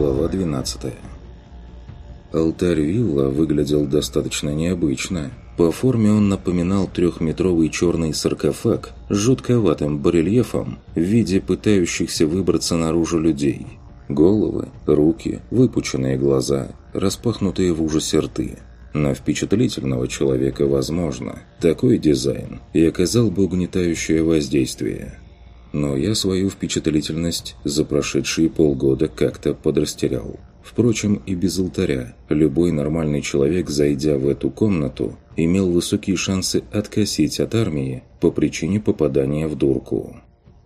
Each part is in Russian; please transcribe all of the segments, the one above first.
Глава 12 Алтарь вилла выглядел достаточно необычно. По форме он напоминал трехметровый черный саркофаг с жутковатым барельефом в виде пытающихся выбраться наружу людей. Головы, руки, выпученные глаза, распахнутые в ужасе рты. На впечатлительного человека, возможно, такой дизайн и оказал бы угнетающее воздействие. Но я свою впечатлительность за прошедшие полгода как-то подрастерял. Впрочем, и без алтаря любой нормальный человек, зайдя в эту комнату, имел высокие шансы откосить от армии по причине попадания в дурку.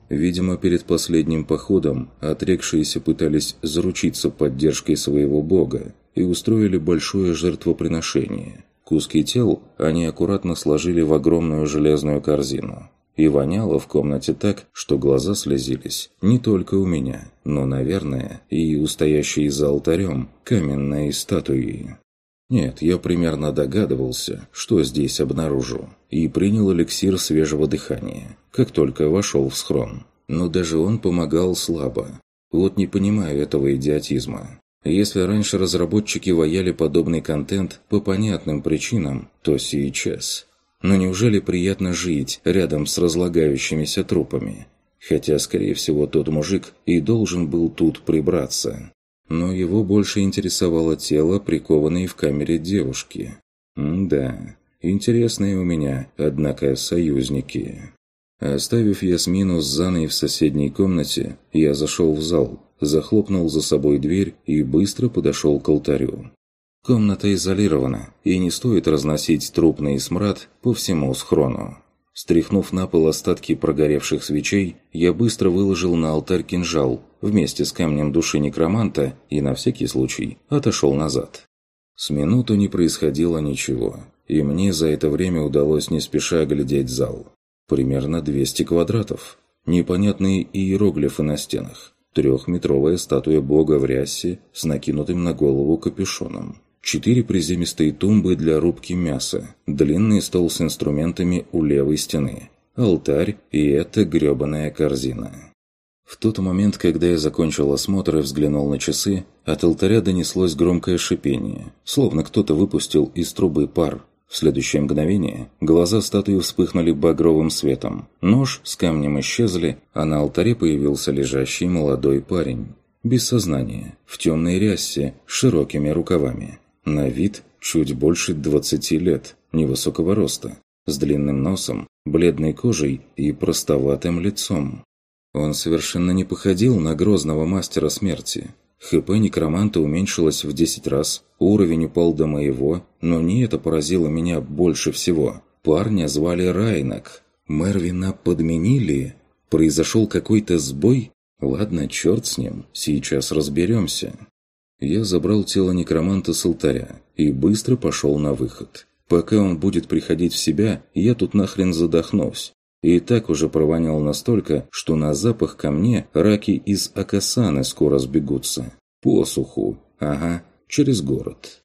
Видимо, перед последним походом отрекшиеся пытались заручиться поддержкой своего бога и устроили большое жертвоприношение. Куски тел они аккуратно сложили в огромную железную корзину и воняло в комнате так, что глаза слезились не только у меня, но, наверное, и у стоящей за алтарем каменной статуи. Нет, я примерно догадывался, что здесь обнаружу, и принял эликсир свежего дыхания, как только вошел в схрон. Но даже он помогал слабо. Вот не понимаю этого идиотизма. Если раньше разработчики ваяли подобный контент по понятным причинам, то сейчас но неужели приятно жить рядом с разлагающимися трупами? Хотя, скорее всего, тот мужик и должен был тут прибраться. Но его больше интересовало тело, прикованное в камере девушки. М да, интересные у меня, однако, союзники. Оставив Ясмину с Заной в соседней комнате, я зашел в зал, захлопнул за собой дверь и быстро подошел к алтарю. Комната изолирована, и не стоит разносить трупный смрад по всему схрону. Стряхнув на пол остатки прогоревших свечей, я быстро выложил на алтарь кинжал вместе с камнем души некроманта и, на всякий случай, отошел назад. С минуту не происходило ничего, и мне за это время удалось не спеша оглядеть зал. Примерно 200 квадратов. Непонятные иероглифы на стенах. Трехметровая статуя бога в рясе с накинутым на голову капюшоном четыре приземистые тумбы для рубки мяса, длинный стол с инструментами у левой стены, алтарь и эта грёбаная корзина. В тот момент, когда я закончил осмотр и взглянул на часы, от алтаря донеслось громкое шипение, словно кто-то выпустил из трубы пар. В следующее мгновение глаза статуи вспыхнули багровым светом, нож с камнем исчезли, а на алтаре появился лежащий молодой парень. Без сознания, в темной рясе, с широкими рукавами. На вид чуть больше 20 лет, невысокого роста, с длинным носом, бледной кожей и простоватым лицом. Он совершенно не походил на грозного мастера смерти. ХП некроманта уменьшилось в 10 раз, уровень упал до моего, но не это поразило меня больше всего. Парня звали Райнак. Мервина подменили? Произошел какой-то сбой? Ладно, черт с ним, сейчас разберемся. Я забрал тело некроманта с алтаря и быстро пошел на выход. Пока он будет приходить в себя, я тут нахрен задохнусь. И так уже провонял настолько, что на запах ко мне раки из Акасаны скоро сбегутся. Посуху. Ага, через город.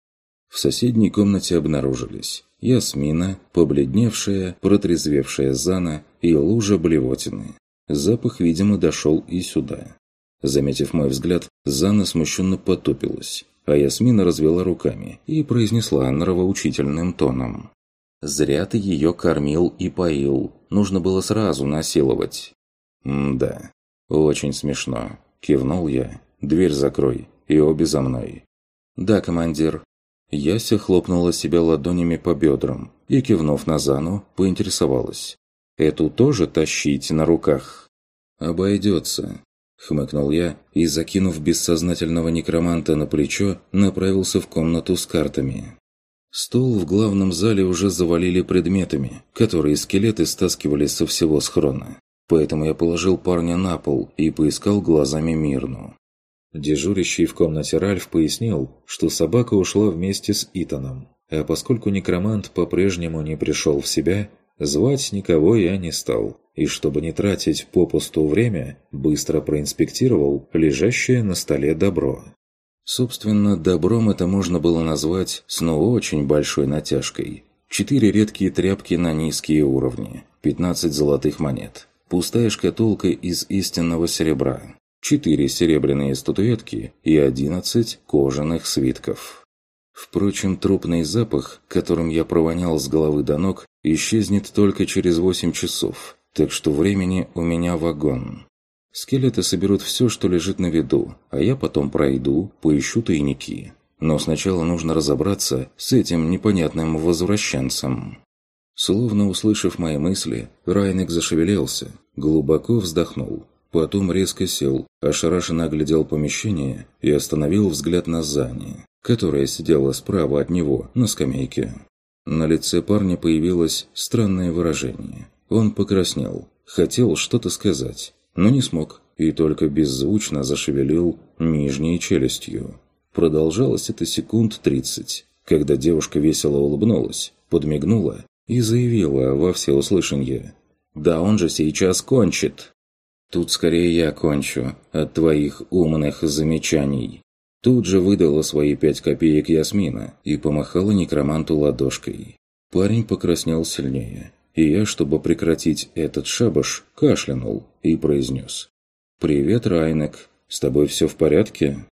В соседней комнате обнаружились Ясмина, побледневшая, протрезвевшая Зана и лужа блевотины. Запах, видимо, дошел и сюда. Заметив мой взгляд, Зана смущенно потупилась, а Ясмина развела руками и произнесла нравоучительным тоном. «Зря ты ее кормил и поил. Нужно было сразу насиловать». «Да, очень смешно», – кивнул я. «Дверь закрой, и обе за мной». «Да, командир». Яся хлопнула себя ладонями по бедрам и, кивнув на Зану, поинтересовалась. «Эту тоже тащить на руках?» «Обойдется», Хмыкнул я и, закинув бессознательного некроманта на плечо, направился в комнату с картами. Стол в главном зале уже завалили предметами, которые скелеты стаскивали со всего схрона. Поэтому я положил парня на пол и поискал глазами Мирну. Дежурящий в комнате Ральф пояснил, что собака ушла вместе с Итаном, а поскольку некромант по-прежнему не пришел в себя, звать никого я не стал и, чтобы не тратить попусту время, быстро проинспектировал лежащее на столе добро. Собственно, добром это можно было назвать с ну очень большой натяжкой. Четыре редкие тряпки на низкие уровни, 15 золотых монет, пустая шкатулка из истинного серебра, четыре серебряные статуэтки и одиннадцать кожаных свитков. Впрочем, трупный запах, которым я провонял с головы до ног, исчезнет только через восемь часов, так что времени у меня вагон. Скелеты соберут все, что лежит на виду, а я потом пройду, поищу тайники. Но сначала нужно разобраться с этим непонятным возвращенцем. Словно услышав мои мысли, Райник зашевелился, глубоко вздохнул, потом резко сел, ошарашенно оглядел помещение и остановил взгляд на Зани, которая сидела справа от него на скамейке. На лице парня появилось странное выражение. Он покраснел, хотел что-то сказать, но не смог и только беззвучно зашевелил нижней челюстью. Продолжалось это секунд тридцать, когда девушка весело улыбнулась, подмигнула и заявила во всеуслышание «Да он же сейчас кончит!» «Тут скорее я кончу от твоих умных замечаний!» Тут же выдала свои пять копеек Ясмина и помахала некроманту ладошкой. Парень покраснел сильнее, и я, чтобы прекратить этот шабаш, кашлянул и произнес. «Привет, Райнек. С тобой все в порядке?»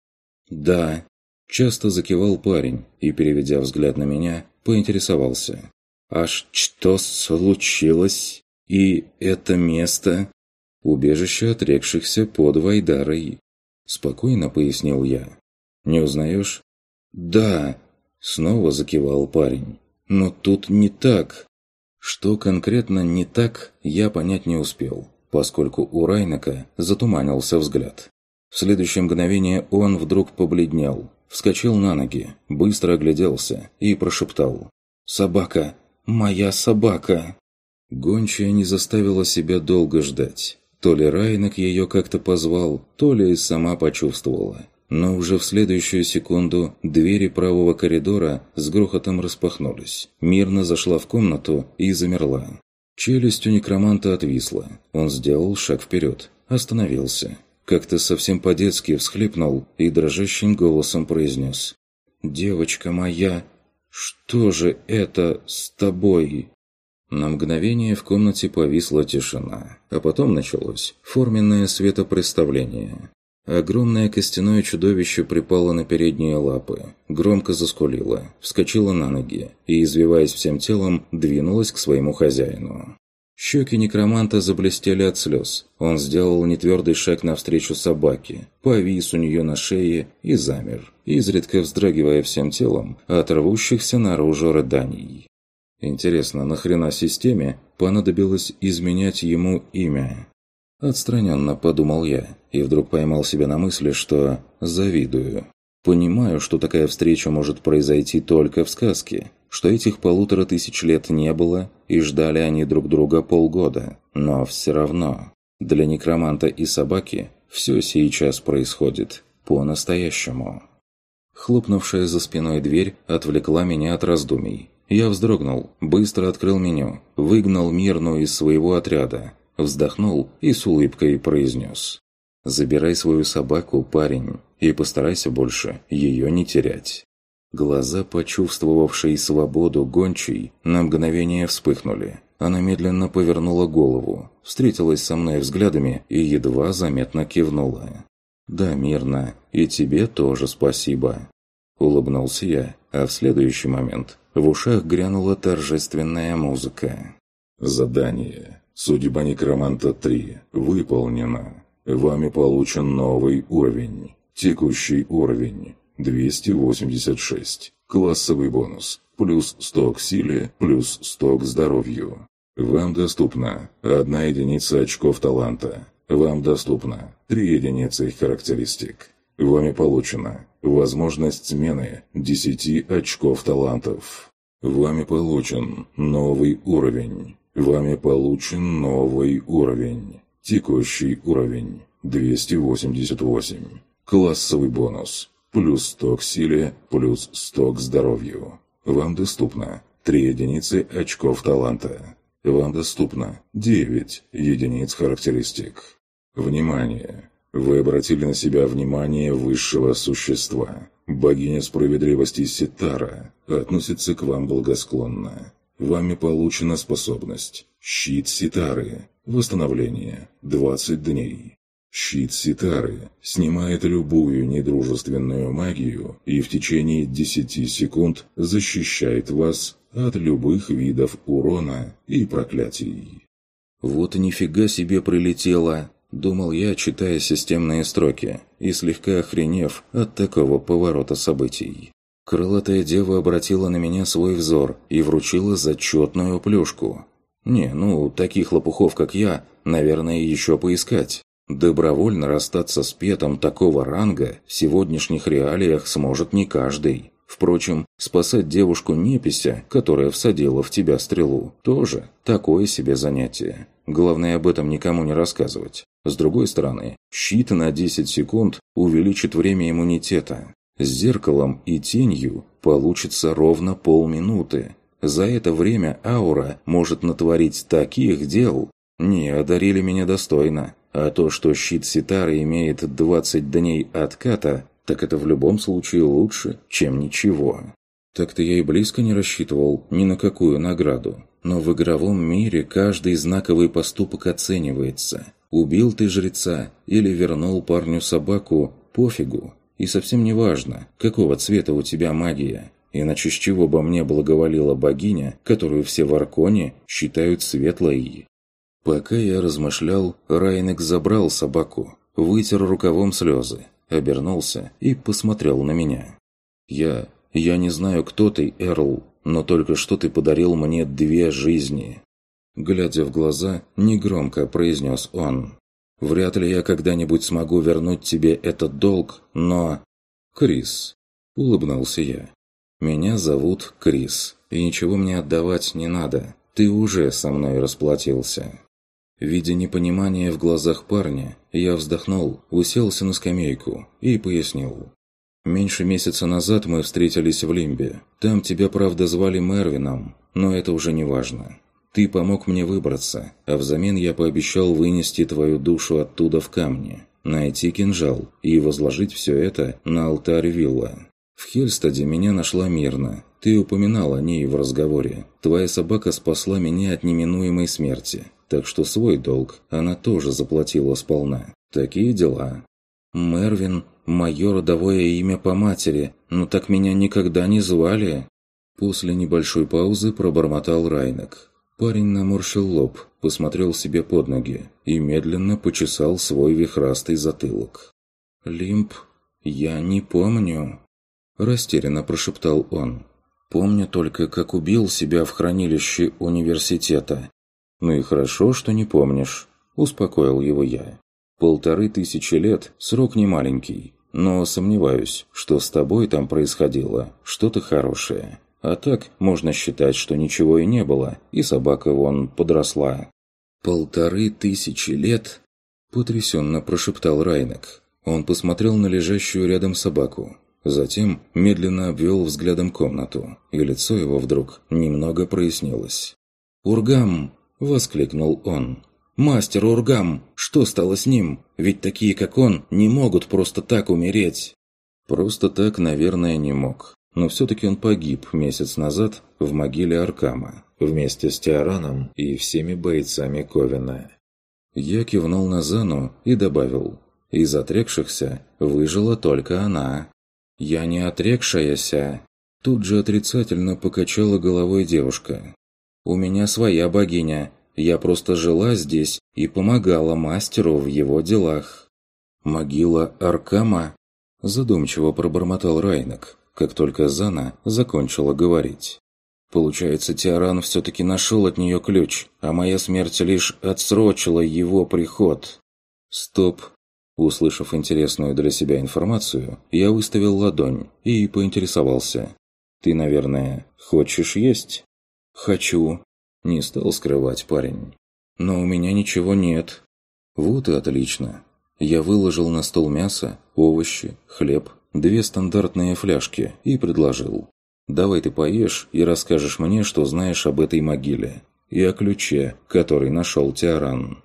«Да». Часто закивал парень и, переведя взгляд на меня, поинтересовался. «Аж что случилось? И это место?» «Убежище отрекшихся под Вайдарой», – спокойно пояснил я. «Не узнаешь?» «Да», – снова закивал парень. «Но тут не так». Что конкретно не так, я понять не успел, поскольку у Райнака затуманился взгляд. В следующее мгновение он вдруг побледнел, вскочил на ноги, быстро огляделся и прошептал «Собака! Моя собака!» Гончая не заставила себя долго ждать. То ли Райнак ее как-то позвал, то ли сама почувствовала. Но уже в следующую секунду двери правого коридора с грохотом распахнулись. Мирно зашла в комнату и замерла. Челюсть у некроманта отвисла. Он сделал шаг вперед, остановился. Как-то совсем по-детски всхлипнул и дрожащим голосом произнес. «Девочка моя, что же это с тобой?» На мгновение в комнате повисла тишина, а потом началось форменное светопредставление. Огромное костяное чудовище припало на передние лапы, громко заскулило, вскочило на ноги и, извиваясь всем телом, двинулось к своему хозяину. Щеки некроманта заблестели от слез. Он сделал нетвердый шаг навстречу собаке, повис у нее на шее и замер, изредка вздрагивая всем телом от рвущихся наружу рыданий. Интересно, нахрена системе понадобилось изменять ему имя? Отстраненно подумал я, и вдруг поймал себя на мысли, что завидую. Понимаю, что такая встреча может произойти только в сказке, что этих полутора тысяч лет не было, и ждали они друг друга полгода. Но все равно, для некроманта и собаки все сейчас происходит по-настоящему. Хлопнувшая за спиной дверь отвлекла меня от раздумий. Я вздрогнул, быстро открыл меню, выгнал мирную из своего отряда, Вздохнул и с улыбкой произнес. «Забирай свою собаку, парень, и постарайся больше ее не терять». Глаза, почувствовавшие свободу гончей, на мгновение вспыхнули. Она медленно повернула голову, встретилась со мной взглядами и едва заметно кивнула. «Да, мирно, и тебе тоже спасибо». Улыбнулся я, а в следующий момент в ушах грянула торжественная музыка. «Задание. Судьба некроманта 3 выполнена. Вами получен новый уровень. Текущий уровень 286. Классовый бонус. Плюс 100 к силе, плюс 100 к здоровью. Вам доступна одна единица очков таланта. Вам доступно 3 единицы характеристик. Вами получена возможность смены 10 очков талантов. Вами получен новый уровень. Вами получен новый уровень. Текущий уровень 288. Классовый бонус. Плюс 100 к силе, плюс 100 к здоровью. Вам доступно 3 единицы очков таланта. Вам доступно 9 единиц характеристик. Внимание! Вы обратили на себя внимание высшего существа. Богиня справедливости Ситара относится к вам благосклонно. Вами получена способность «Щит Ситары». Восстановление. 20 дней. Щит Ситары снимает любую недружественную магию и в течение 10 секунд защищает вас от любых видов урона и проклятий. Вот нифига себе прилетело, думал я, читая системные строки, и слегка охренев от такого поворота событий. Крылатая дева обратила на меня свой взор и вручила зачетную плюшку. Не, ну, таких лопухов, как я, наверное, еще поискать. Добровольно расстаться с петом такого ранга в сегодняшних реалиях сможет не каждый. Впрочем, спасать девушку-непися, которая всадила в тебя стрелу, тоже такое себе занятие. Главное об этом никому не рассказывать. С другой стороны, щит на 10 секунд увеличит время иммунитета. С зеркалом и тенью получится ровно полминуты. За это время аура может натворить таких дел. Не одарили меня достойно. А то, что щит Ситары имеет 20 дней отката, так это в любом случае лучше, чем ничего. Так-то я и близко не рассчитывал ни на какую награду. Но в игровом мире каждый знаковый поступок оценивается. Убил ты жреца или вернул парню собаку – пофигу. И совсем не важно, какого цвета у тебя магия. Иначе с чего бы мне благоволила богиня, которую все в Арконе считают светлой? Пока я размышлял, Райнек забрал собаку, вытер рукавом слезы, обернулся и посмотрел на меня. «Я... я не знаю, кто ты, Эрл, но только что ты подарил мне две жизни». Глядя в глаза, негромко произнес он. «Вряд ли я когда-нибудь смогу вернуть тебе этот долг, но...» «Крис», — улыбнулся я. «Меня зовут Крис, и ничего мне отдавать не надо. Ты уже со мной расплатился». Видя непонимание в глазах парня, я вздохнул, уселся на скамейку и пояснил. «Меньше месяца назад мы встретились в Лимбе. Там тебя, правда, звали Мервином, но это уже не важно. Ты помог мне выбраться, а взамен я пообещал вынести твою душу оттуда в камни, найти кинжал и возложить все это на алтарь вилла. В Хельстаде меня нашла мирно. Ты упоминал о ней в разговоре. Твоя собака спасла меня от неминуемой смерти так что свой долг она тоже заплатила сполна. Такие дела. Мервин – мое родовое имя по матери, но так меня никогда не звали. После небольшой паузы пробормотал Райнек. Парень наморщил лоб, посмотрел себе под ноги и медленно почесал свой вихрастый затылок. «Лимп, я не помню», – растерянно прошептал он. «Помню только, как убил себя в хранилище университета «Ну и хорошо, что не помнишь», – успокоил его я. «Полторы тысячи лет – срок не маленький, но сомневаюсь, что с тобой там происходило что-то хорошее. А так можно считать, что ничего и не было, и собака вон подросла». «Полторы тысячи лет?» – потрясенно прошептал Райнек. Он посмотрел на лежащую рядом собаку. Затем медленно обвел взглядом комнату, и лицо его вдруг немного прояснилось. «Ургам!» – воскликнул он. «Мастер Ургам! Что стало с ним? Ведь такие, как он, не могут просто так умереть!» Просто так, наверное, не мог. Но все-таки он погиб месяц назад в могиле Аркама, вместе с Тиараном и всеми бойцами Ковина. Я кивнул на Зану и добавил, из отрекшихся выжила только она. «Я не отрекшаяся!» Тут же отрицательно покачала головой девушка. У меня своя богиня. Я просто жила здесь и помогала мастеру в его делах. Могила Аркама? Задумчиво пробормотал Райнак, как только Зана закончила говорить. Получается, Тиаран все-таки нашел от нее ключ, а моя смерть лишь отсрочила его приход. Стоп. Услышав интересную для себя информацию, я выставил ладонь и поинтересовался. «Ты, наверное, хочешь есть?» «Хочу», – не стал скрывать парень. «Но у меня ничего нет». «Вот и отлично». Я выложил на стол мясо, овощи, хлеб, две стандартные фляжки и предложил. «Давай ты поешь и расскажешь мне, что знаешь об этой могиле. И о ключе, который нашел Тиаран».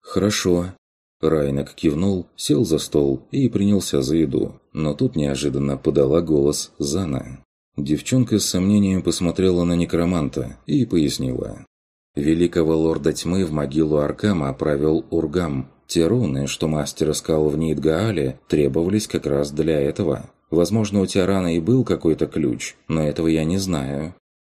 «Хорошо». Райнак кивнул, сел за стол и принялся за еду. Но тут неожиданно подала голос Зана. Девчонка с сомнением посмотрела на некроманта и пояснила. Великого лорда тьмы в могилу Аркама провел Ургам. Те руны, что мастер искал в Нидгаале, требовались как раз для этого. Возможно, у Тиарана и был какой-то ключ, но этого я не знаю.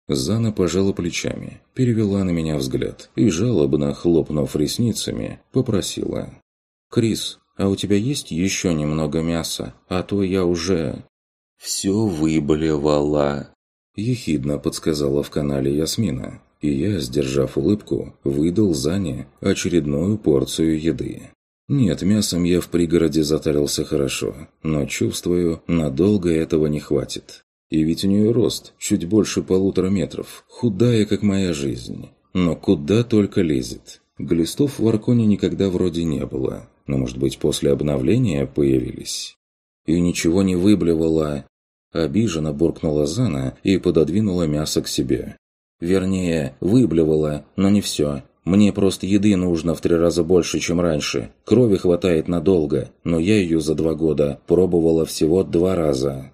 Зана пожала плечами, перевела на меня взгляд и, жалобно хлопнув ресницами, попросила. «Крис, а у тебя есть еще немного мяса? А то я уже...» «Все выблевала», – ехидно подсказала в канале Ясмина, и я, сдержав улыбку, выдал Зане очередную порцию еды. Нет, мясом я в пригороде затарился хорошо, но чувствую, надолго этого не хватит. И ведь у нее рост чуть больше полутора метров, худая, как моя жизнь. Но куда только лезет. Глистов в Арконе никогда вроде не было, но, может быть, после обновления появились. И ничего не выблевала. Обиженно буркнула Зана и пододвинула мясо к себе. Вернее, выблевала, но не все. Мне просто еды нужно в три раза больше, чем раньше. Крови хватает надолго, но я ее за два года пробовала всего два раза.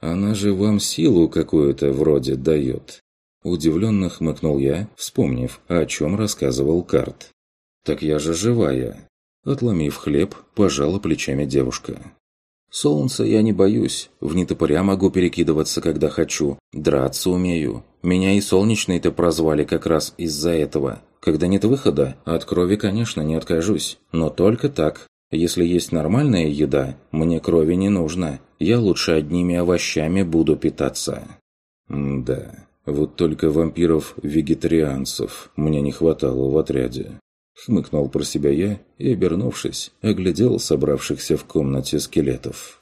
Она же вам силу какую-то вроде дает». Удивленно хмыкнул я, вспомнив, о чем рассказывал Карт. «Так я же живая». Отломив хлеб, пожала плечами девушка. «Солнца я не боюсь, в нетопыря могу перекидываться, когда хочу, драться умею. Меня и солнечный-то прозвали как раз из-за этого. Когда нет выхода, от крови, конечно, не откажусь, но только так. Если есть нормальная еда, мне крови не нужно, я лучше одними овощами буду питаться. М да, вот только вампиров-вегетарианцев мне не хватало в отряде. Хмыкнул про себя я и, обернувшись, оглядел собравшихся в комнате скелетов.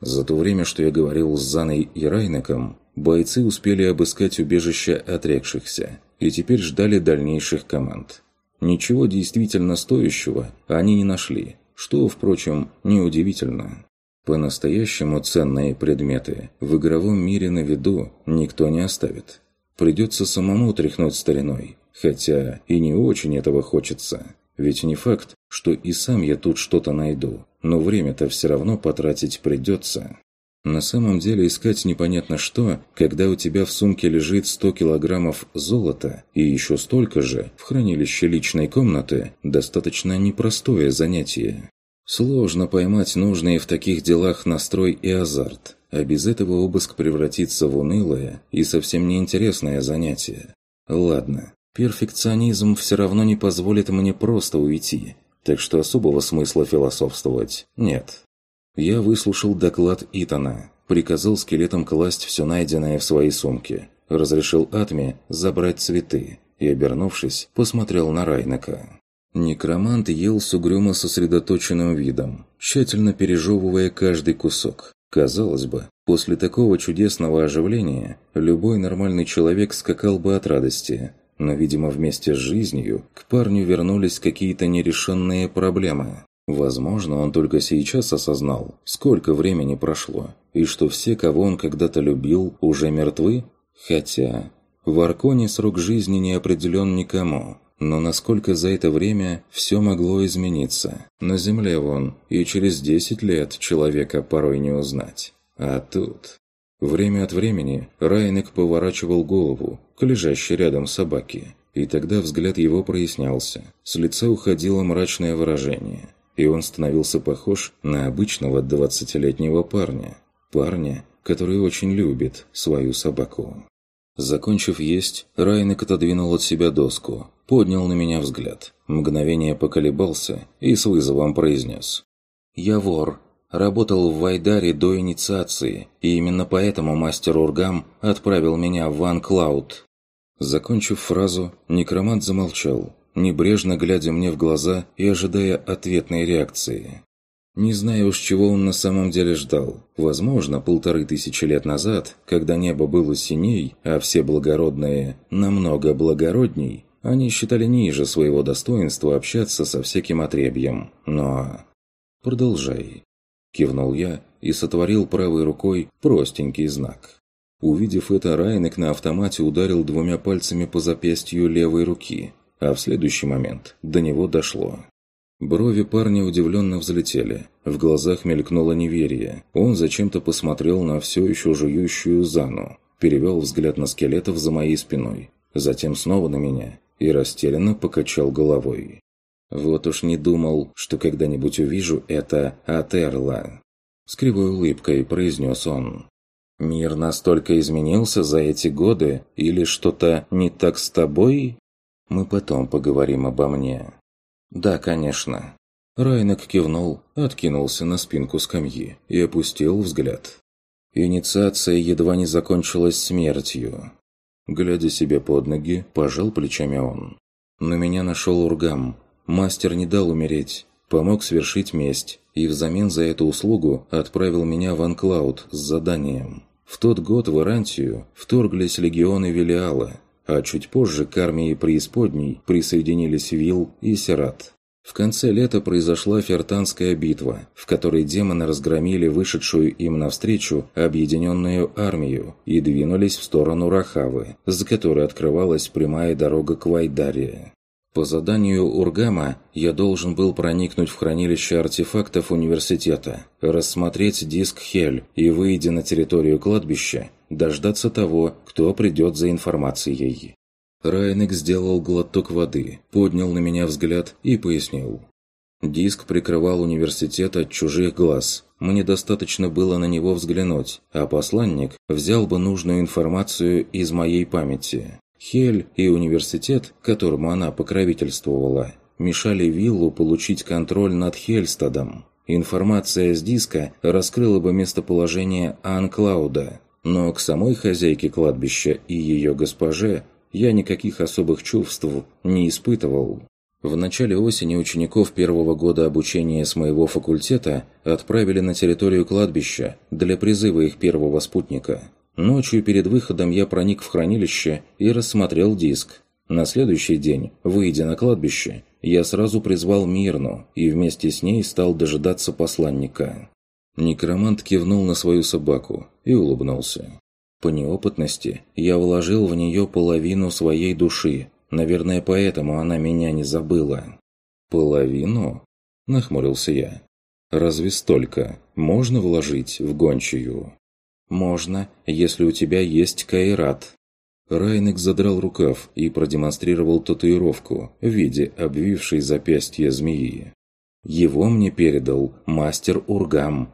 За то время, что я говорил с Заной и Райнеком, бойцы успели обыскать убежище отрекшихся и теперь ждали дальнейших команд. Ничего действительно стоящего они не нашли, что, впрочем, неудивительно. По-настоящему ценные предметы в игровом мире на виду никто не оставит. Придется самому тряхнуть стариной, хотя и не очень этого хочется. Ведь не факт, что и сам я тут что-то найду, но время-то все равно потратить придется. На самом деле искать непонятно что, когда у тебя в сумке лежит 100 килограммов золота и еще столько же в хранилище личной комнаты, достаточно непростое занятие. Сложно поймать нужные в таких делах настрой и азарт, а без этого обыск превратится в унылое и совсем неинтересное занятие. Ладно, перфекционизм все равно не позволит мне просто уйти, так что особого смысла философствовать нет. Я выслушал доклад Итана, приказал скелетам класть все найденное в свои сумки, разрешил Атме забрать цветы и, обернувшись, посмотрел на Райнака. Некромант ел с угрюмо сосредоточенным видом, тщательно пережевывая каждый кусок. Казалось бы, после такого чудесного оживления любой нормальный человек скакал бы от радости. Но, видимо, вместе с жизнью к парню вернулись какие-то нерешенные проблемы. Возможно, он только сейчас осознал, сколько времени прошло, и что все, кого он когда-то любил, уже мертвы? Хотя... В Арконе срок жизни не определен никому, но насколько за это время все могло измениться. На Земле вон, и через 10 лет человека порой не узнать. А тут... Время от времени Райнек поворачивал голову к лежащей рядом собаке, и тогда взгляд его прояснялся. С лица уходило мрачное выражение, и он становился похож на обычного двадцатилетнего парня. Парня, который очень любит свою собаку. Закончив есть, Райнек отодвинул от себя доску, поднял на меня взгляд, мгновение поколебался и с вызовом произнес. «Я вор. Работал в Вайдаре до инициации, и именно поэтому мастер Ургам отправил меня в Ван Клауд». Закончив фразу, некромант замолчал, небрежно глядя мне в глаза и ожидая ответной реакции. Не знаю уж, чего он на самом деле ждал. Возможно, полторы тысячи лет назад, когда небо было синей, а все благородные намного благородней, они считали ниже своего достоинства общаться со всяким отребьем. Но... «Продолжай», – кивнул я и сотворил правой рукой простенький знак. Увидев это, Райнек на автомате ударил двумя пальцами по запястью левой руки, а в следующий момент до него дошло. Брови парня удивленно взлетели. В глазах мелькнуло неверие. Он зачем-то посмотрел на все еще жующую Зану. Перевел взгляд на скелетов за моей спиной. Затем снова на меня. И растерянно покачал головой. Вот уж не думал, что когда-нибудь увижу это от Эрла. С кривой улыбкой произнес он. «Мир настолько изменился за эти годы? Или что-то не так с тобой?» «Мы потом поговорим обо мне». «Да, конечно». Райнак кивнул, откинулся на спинку скамьи и опустил взгляд. Инициация едва не закончилась смертью. Глядя себе под ноги, пожал плечами он. На меня нашел Ургам. Мастер не дал умереть, помог свершить месть, и взамен за эту услугу отправил меня в Анклауд с заданием. В тот год в Ирантию вторглись легионы Велиала, а чуть позже к армии преисподней присоединились Вил и Серат. В конце лета произошла Фертанская битва, в которой демоны разгромили вышедшую им навстречу объединенную армию и двинулись в сторону Рахавы, за которой открывалась прямая дорога к Вайдарии. По заданию Ургама я должен был проникнуть в хранилище артефактов университета, рассмотреть диск Хель и, выйдя на территорию кладбища, дождаться того, кто придет за информацией. Райнек сделал глоток воды, поднял на меня взгляд и пояснил. Диск прикрывал университет от чужих глаз. Мне достаточно было на него взглянуть, а посланник взял бы нужную информацию из моей памяти. Хель и университет, которому она покровительствовала, мешали Виллу получить контроль над Хельстадом. Информация с диска раскрыла бы местоположение Анклауда, но к самой хозяйке кладбища и ее госпоже я никаких особых чувств не испытывал. В начале осени учеников первого года обучения с моего факультета отправили на территорию кладбища для призыва их первого спутника. Ночью перед выходом я проник в хранилище и рассмотрел диск. На следующий день, выйдя на кладбище, я сразу призвал Мирну и вместе с ней стал дожидаться посланника. Некромант кивнул на свою собаку и улыбнулся. По неопытности я вложил в нее половину своей души. Наверное, поэтому она меня не забыла. «Половину?» – нахмурился я. «Разве столько можно вложить в гончую?» «Можно, если у тебя есть кайрат». Райнек задрал рукав и продемонстрировал татуировку в виде обвившей запястье змеи. Его мне передал мастер Ургам.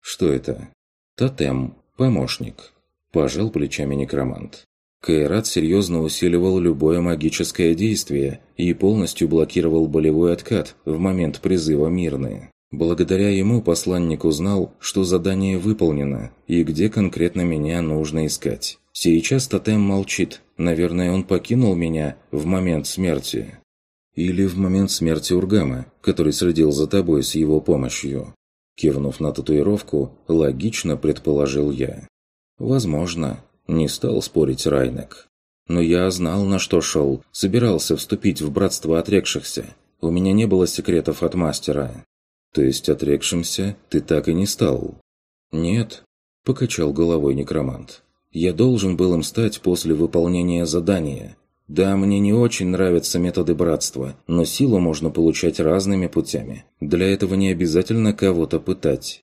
Что это? Тотем, помощник. Пожал плечами некромант. Кайрат серьезно усиливал любое магическое действие и полностью блокировал болевой откат в момент призыва Мирны. Благодаря ему посланник узнал, что задание выполнено и где конкретно меня нужно искать. Сейчас тотем молчит. Наверное, он покинул меня в момент смерти. Или в момент смерти Ургама, который следил за тобой с его помощью. Кивнув на татуировку, логично предположил я. Возможно, не стал спорить Райнек. Но я знал, на что шел, собирался вступить в братство отрекшихся. У меня не было секретов от мастера. То есть отрекшимся ты так и не стал? Нет, покачал головой некромант. Я должен был им стать после выполнения задания. Да, мне не очень нравятся методы братства, но силу можно получать разными путями. Для этого не обязательно кого-то пытать.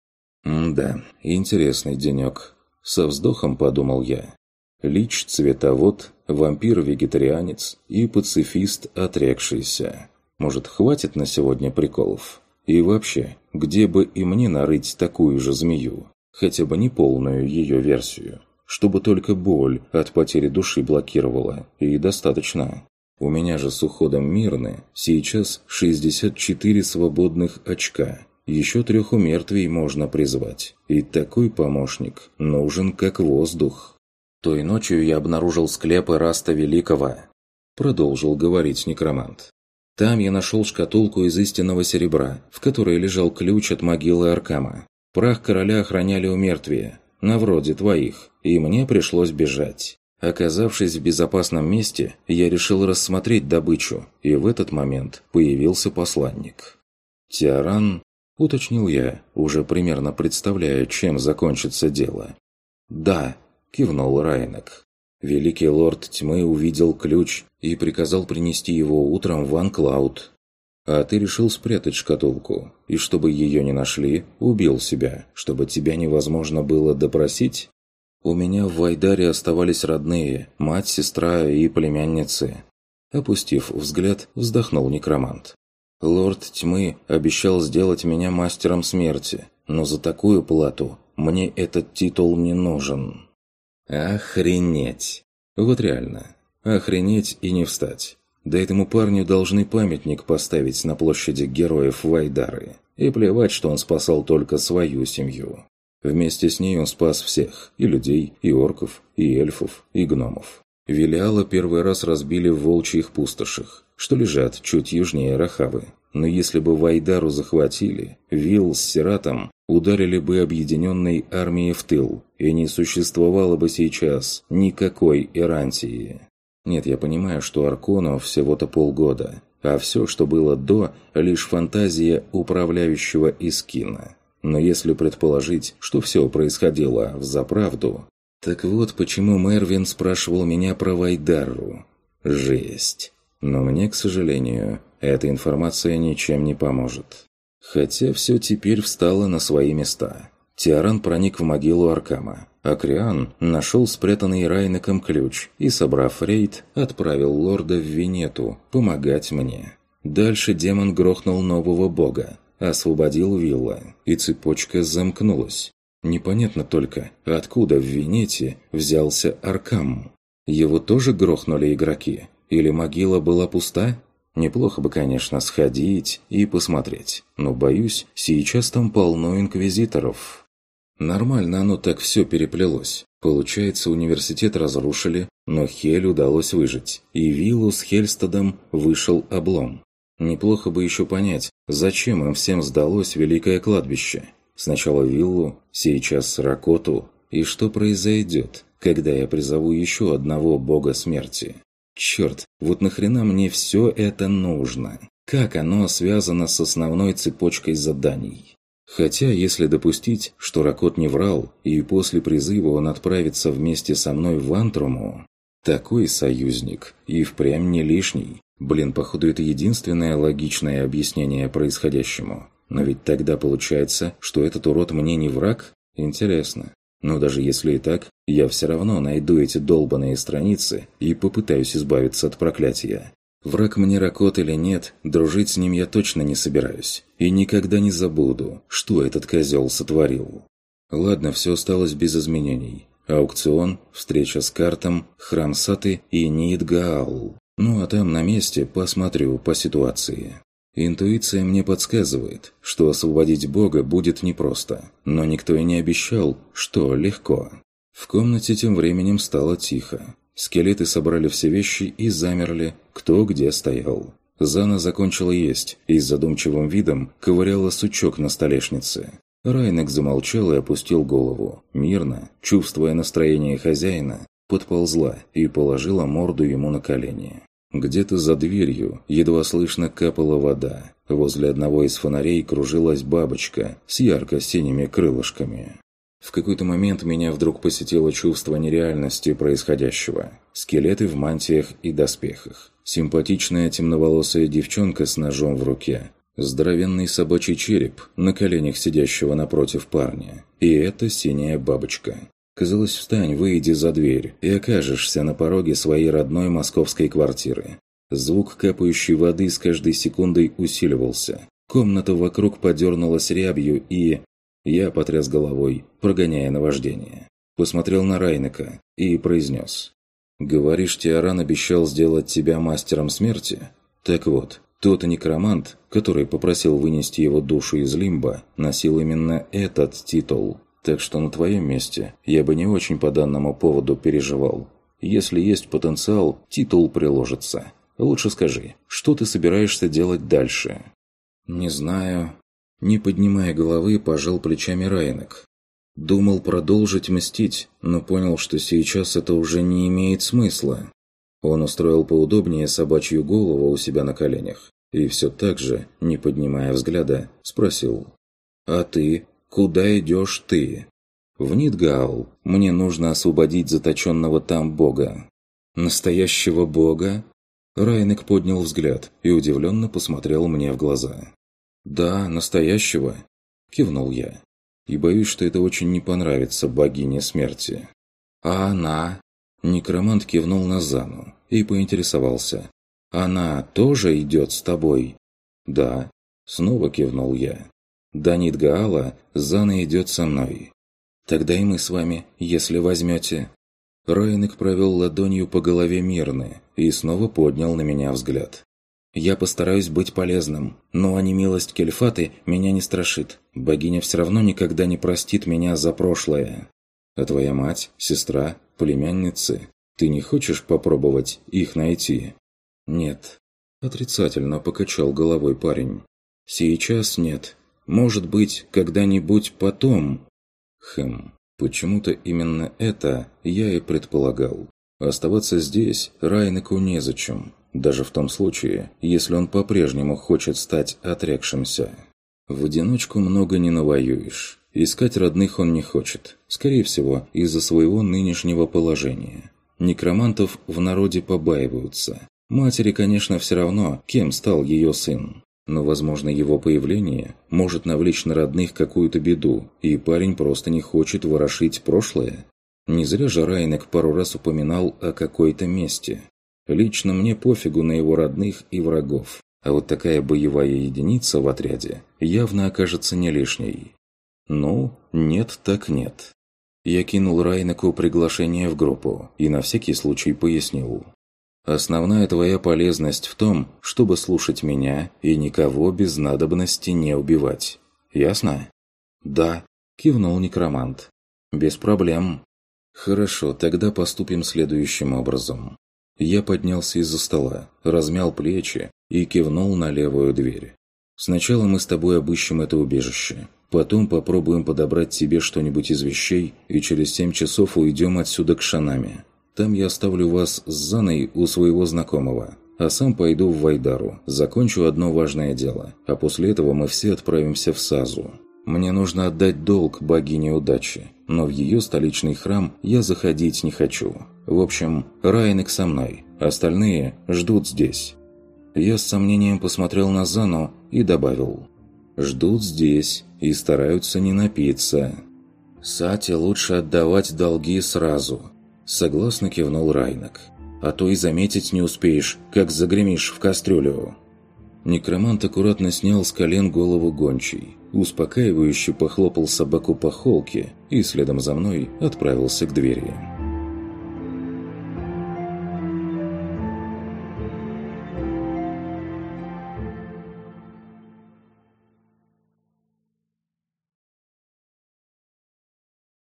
М да, интересный денек. Со вздохом подумал я. Лич-цветовод, вампир-вегетарианец и пацифист отрекшийся. Может, хватит на сегодня приколов? И вообще, где бы и мне нарыть такую же змею? Хотя бы не полную ее версию. Чтобы только боль от потери души блокировала. И достаточно. У меня же с уходом Мирны сейчас 64 свободных очка. Еще трех умертвий можно призвать. И такой помощник нужен как воздух. Той ночью я обнаружил склепы Раста Великого. Продолжил говорить некромант. Там я нашел шкатулку из истинного серебра, в которой лежал ключ от могилы Аркама. Прах короля охраняли у мертвия, на вроде твоих, и мне пришлось бежать. Оказавшись в безопасном месте, я решил рассмотреть добычу, и в этот момент появился посланник. Тиаран – уточнил я, уже примерно представляя, чем закончится дело. «Да», – кивнул Райнек. Великий лорд тьмы увидел ключ и приказал принести его утром в Анклауд. А ты решил спрятать шкатулку, и чтобы ее не нашли, убил себя, чтобы тебя невозможно было допросить? У меня в Вайдаре оставались родные, мать, сестра и племянницы. Опустив взгляд, вздохнул некромант. Лорд Тьмы обещал сделать меня мастером смерти, но за такую плату мне этот титул не нужен. Охренеть! Вот реально, охренеть и не встать. Да этому парню должны памятник поставить на площади героев Вайдары. И плевать, что он спасал только свою семью. Вместе с ней он спас всех – и людей, и орков, и эльфов, и гномов. Велиала первый раз разбили в волчьих пустошах, что лежат чуть южнее Рахавы. Но если бы Вайдару захватили, Вил с Сиратом ударили бы объединенной армией в тыл, и не существовало бы сейчас никакой Ирантии. Нет, я понимаю, что Аркону всего-то полгода, а все, что было до, лишь фантазия управляющего Искина. Но если предположить, что все происходило в заправду, так вот почему Мервин спрашивал меня про Вайдару. Жесть. Но мне, к сожалению, эта информация ничем не поможет. Хотя все теперь встало на свои места. Тиаран проник в могилу Аркама. Акриан нашел спрятанный Райнеком ключ и, собрав рейд, отправил лорда в Венету помогать мне. Дальше демон грохнул нового бога, освободил вилла, и цепочка замкнулась. Непонятно только, откуда в Венете взялся Аркам. Его тоже грохнули игроки? Или могила была пуста? Неплохо бы, конечно, сходить и посмотреть, но, боюсь, сейчас там полно инквизиторов. Нормально оно так все переплелось. Получается, университет разрушили, но Хель удалось выжить, и виллу с Хельстадом вышел облом. Неплохо бы еще понять, зачем им всем сдалось великое кладбище. Сначала виллу, сейчас Ракоту, и что произойдет, когда я призову еще одного бога смерти. Черт, вот нахрена мне все это нужно? Как оно связано с основной цепочкой заданий? Хотя, если допустить, что Ракот не врал, и после призыва он отправится вместе со мной в Антруму, такой союзник и впрямь не лишний. Блин, походу это единственное логичное объяснение происходящему. Но ведь тогда получается, что этот урод мне не враг? Интересно. Но даже если и так, я все равно найду эти долбанные страницы и попытаюсь избавиться от проклятия. Враг мне Ракот или нет, дружить с ним я точно не собираюсь. И никогда не забуду, что этот козел сотворил. Ладно, все осталось без изменений. Аукцион, встреча с картом, храм Саты и Нидгаал. Ну а там на месте посмотрю по ситуации. Интуиция мне подсказывает, что освободить Бога будет непросто, но никто и не обещал, что легко. В комнате тем временем стало тихо. Скелеты собрали все вещи и замерли, кто где стоял. Зана закончила есть и с задумчивым видом ковыряла сучок на столешнице. Райнек замолчал и опустил голову. Мирно, чувствуя настроение хозяина, подползла и положила морду ему на колени. Где-то за дверью едва слышно капала вода. Возле одного из фонарей кружилась бабочка с ярко-синими крылышками. В какой-то момент меня вдруг посетило чувство нереальности происходящего. Скелеты в мантиях и доспехах. Симпатичная темноволосая девчонка с ножом в руке. Здоровенный собачий череп на коленях сидящего напротив парня. И эта синяя бабочка. Казалось, встань, выйди за дверь, и окажешься на пороге своей родной московской квартиры. Звук капающей воды с каждой секундой усиливался. Комната вокруг подернулась рябью, и... Я потряс головой, прогоняя наваждение. Посмотрел на Райнека и произнес. «Говоришь, Тиаран обещал сделать тебя мастером смерти? Так вот, тот некромант, который попросил вынести его душу из лимба, носил именно этот титул. Так что на твоем месте я бы не очень по данному поводу переживал. Если есть потенциал, титул приложится. Лучше скажи, что ты собираешься делать дальше?» «Не знаю». Не поднимая головы, пожал плечами Райнек. Думал продолжить мстить, но понял, что сейчас это уже не имеет смысла. Он устроил поудобнее собачью голову у себя на коленях и все так же, не поднимая взгляда, спросил «А ты «Куда идешь ты?» «В Нидгал. Мне нужно освободить заточенного там бога». «Настоящего бога?» Райнек поднял взгляд и удивленно посмотрел мне в глаза. «Да, настоящего», – кивнул я. «И боюсь, что это очень не понравится богине смерти». «А она?» Некромант кивнул на Зану и поинтересовался. «Она тоже идет с тобой?» «Да», — снова кивнул я. «Данит Гаала Зана идет со мной». «Тогда и мы с вами, если возьмете». Райнек провел ладонью по голове Мирны и снова поднял на меня взгляд. «Я постараюсь быть полезным, но милость Кельфаты меня не страшит. Богиня все равно никогда не простит меня за прошлое. А твоя мать, сестра, племянницы, ты не хочешь попробовать их найти?» «Нет». Отрицательно покачал головой парень. «Сейчас нет. Может быть, когда-нибудь потом...» Хм. Почему-то именно это я и предполагал. Оставаться здесь Райнеку незачем, даже в том случае, если он по-прежнему хочет стать отрекшимся. В одиночку много не навоюешь. Искать родных он не хочет, скорее всего, из-за своего нынешнего положения. Некромантов в народе побаиваются. Матери, конечно, все равно, кем стал ее сын. Но, возможно, его появление может навлечь на родных какую-то беду, и парень просто не хочет ворошить прошлое. Не зря же Райнек пару раз упоминал о какой-то месте. Лично мне пофигу на его родных и врагов. А вот такая боевая единица в отряде явно окажется не лишней. Ну, нет так нет. Я кинул Райнеку приглашение в группу и на всякий случай пояснил. Основная твоя полезность в том, чтобы слушать меня и никого без надобности не убивать. Ясно? Да, кивнул некромант. Без проблем. Хорошо, тогда поступим следующим образом. Я поднялся из-за стола, размял плечи и кивнул на левую дверь. Сначала мы с тобой обыщем это убежище. Потом попробуем подобрать тебе что-нибудь из вещей и через семь часов уйдем отсюда к Шанаме. Там я оставлю вас с Заной у своего знакомого. А сам пойду в Вайдару, закончу одно важное дело. А после этого мы все отправимся в Сазу. Мне нужно отдать долг богине удачи, но в ее столичный храм я заходить не хочу. В общем, Райнек со мной, остальные ждут здесь. Я с сомнением посмотрел на Зану и добавил. Ждут здесь и стараются не напиться. Сате лучше отдавать долги сразу, Согласно кивнул Райнак. «А то и заметить не успеешь, как загремишь в кастрюлю». Некромант аккуратно снял с колен голову гончей, успокаивающе похлопал собаку по холке и следом за мной отправился к двери.